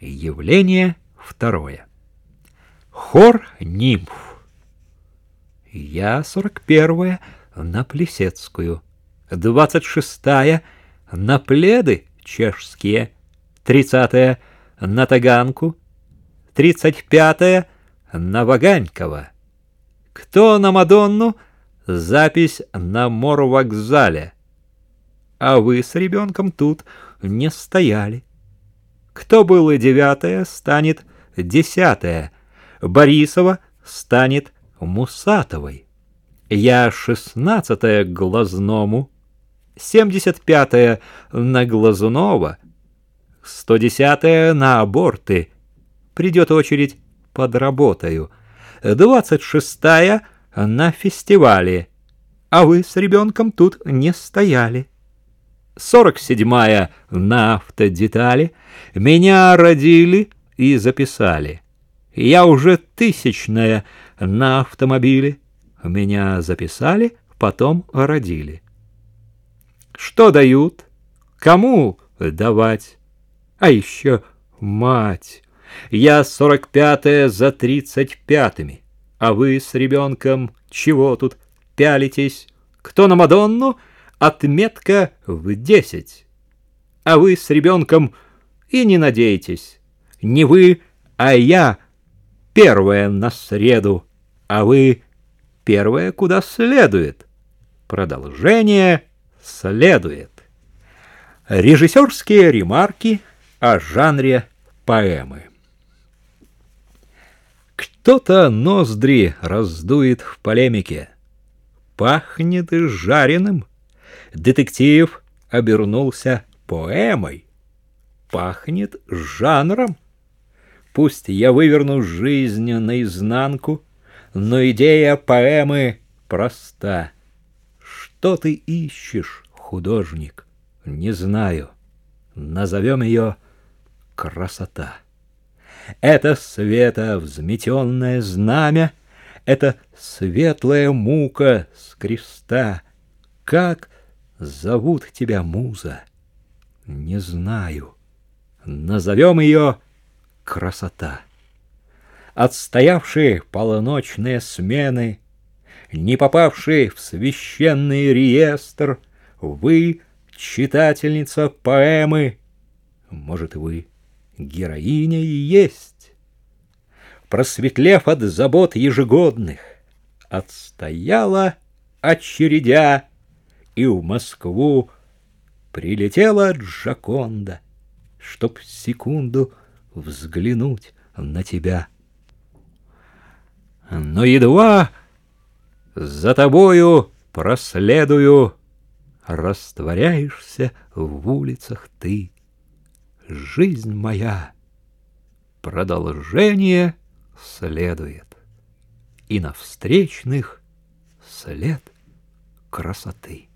Явление второе. Хор нимф. Я сорок первая на Плесецкую, двадцать шестая на пледы чешские, тридцатая на Таганку, тридцать пятая на Ваганькова. Кто на Мадонну? Запись на морвокзале. А вы с ребенком тут не стояли. Кто было девятое, станет десятое. Борисова станет Мусатовой. Я шестнадцатое глазному, семьдесят пятое на Глазунова, сто десятое на аборты. Придет очередь, подработаю. Двадцать шестая на фестивале, а вы с ребенком тут не стояли сорок седьмая на автодетали, меня родили и записали. Я уже тысячная на автомобиле, меня записали, потом родили. Что дают? Кому давать? А еще мать. Я сорок пятая за тридцать пятыми, а вы с ребенком чего тут пялитесь? Кто на Мадонну? Отметка в десять. А вы с ребенком и не надейтесь. Не вы, а я первая на среду, а вы первая куда следует. Продолжение следует. Режиссерские ремарки о жанре поэмы. Кто-то ноздри раздует в полемике. Пахнет жареным детектив обернулся поэмой. Пахнет жанром. Пусть я выверну жизнь наизнанку, но идея поэмы проста. Что ты ищешь, художник? Не знаю. Назовем ее красота. Это света взметенное знамя, это светлая мука с креста. Как Зовут тебя муза. Не знаю. Назовем ее красота. Отстоявшие полуночные смены, Не попавшие в священный реестр, Вы, читательница поэмы, Может, вы героиня и есть. Просветлев от забот ежегодных, Отстояла очередя и в Москву прилетела Джаконда, чтоб секунду взглянуть на тебя. Но едва за тобою проследую, Растворяешься в улицах ты. Жизнь моя, продолжение следует, И на встречных след красоты.